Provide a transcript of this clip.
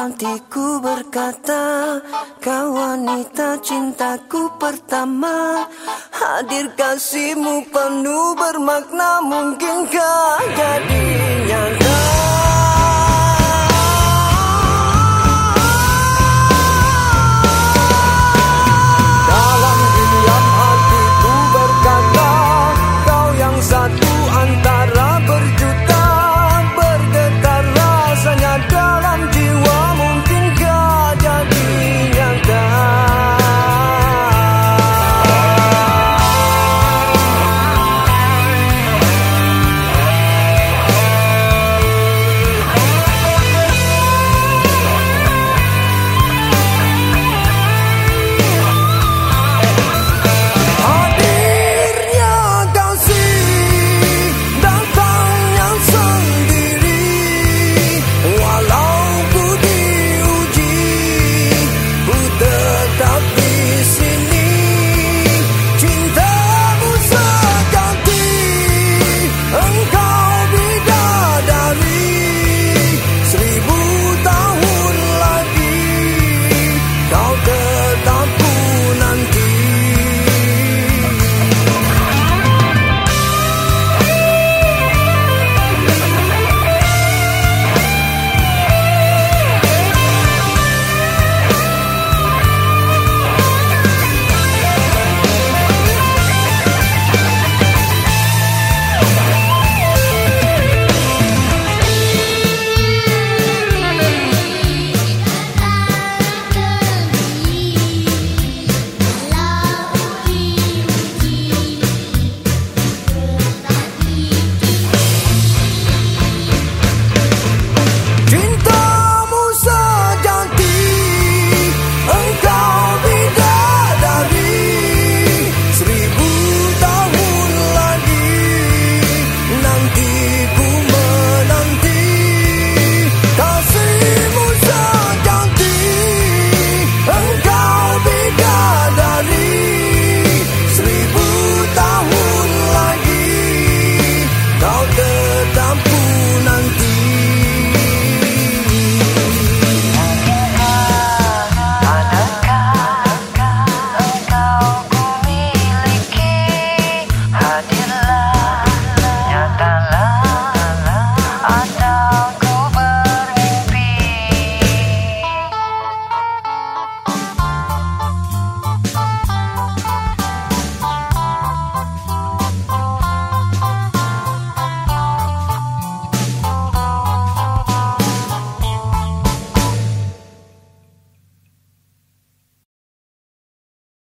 Hatiku berkata Kau wanita cintaku pertama. Hadir kasihmu penuh bermakna Mungkinkah jadi nyata